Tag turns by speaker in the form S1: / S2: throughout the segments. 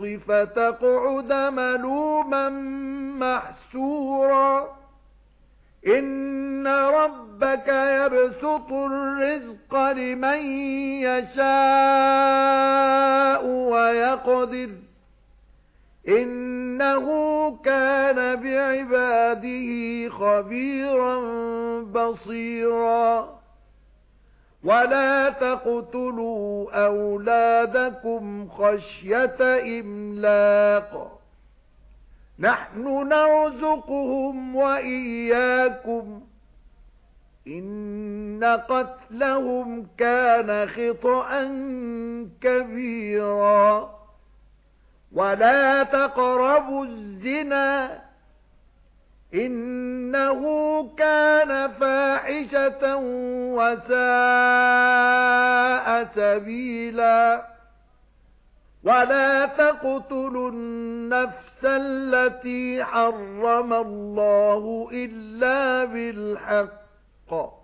S1: فَتَقْعُدَ مَلُومًا مَّحْسُورًا. إِنَّ رَبَّكَ يَبْسُطُ الرِّزْقَ لِمَن يَشَاءُ وَيَقْدِرُ. إِنَّهُ كَانَ بِعِبَادِهِ خَبِيرًا بَصِيرًا. وَلَا تَقْتُلُوا أَوْلَادَكُمْ خَشْيَةَ إِمْلَاقٍ نَحْنُ نَرْزُقُهُمْ وَإِيَّاكُمْ إِنَّ قَتْلَهُمْ كَانَ خِطْئًا كَبِيرًا وَلَا تَقْرَبُوا الزِّنَا إِنَّهُ كَانَ فَاحِشَةً وَسَاءَ سَبِيلًا. وَلَا تَقْتُلُوا النَّفْسَ الَّتِي حَرَّمَ اللَّهُ إِلَّا بِالْحَقِّ.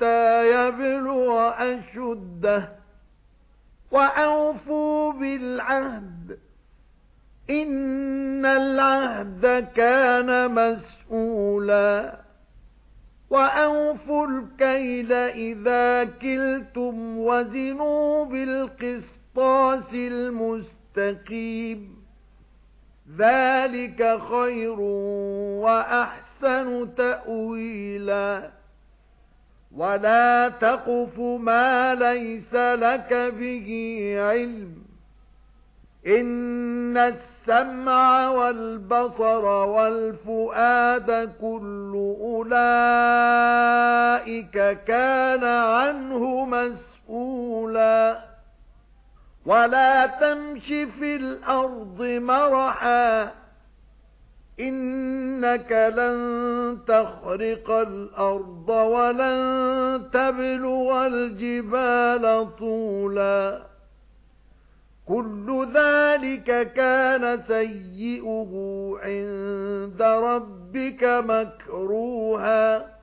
S1: حَتَّى يَبْلُغَ أَشُدَّهُ وَأَوْفُوا بِالْعَهْدِ. إِنَّ الْعَهْدَ كَانَ مَسْئُولًا وَأَوْفُوا الْكَيْلَ إِذَا كِلْتُمْ وَزِنُوا بِالْقِسْطَاسِ الْمُسْتَقِيمِ. ذَلِكَ خَيْرٌ وَأَحْسَنُ تَأْوِيلًا. وَلَا تَقْفُ مَا لَيْسَ لَكَ بِهِ عِلْمٌ إِنَّ السَّمْعَ وَالْبَصَرَ وَالْفُؤَادَ كُلُّ أُولَئِكَ كَانَ عَنْهُ مَسْئُولًا وَلَا تَمْشِ فِي الْأَرْضِ مَرَحًا إِنَّكَ لَن تَخْرِقَ الْأَرْضَ وَلَن تَبْلُغَ الْجِبَالَ طُولًا. كُلُّ ذَلِكَ كَانَ سَيِّئُهُ عِندَ رَبِّكَ مَكْرُوهًا.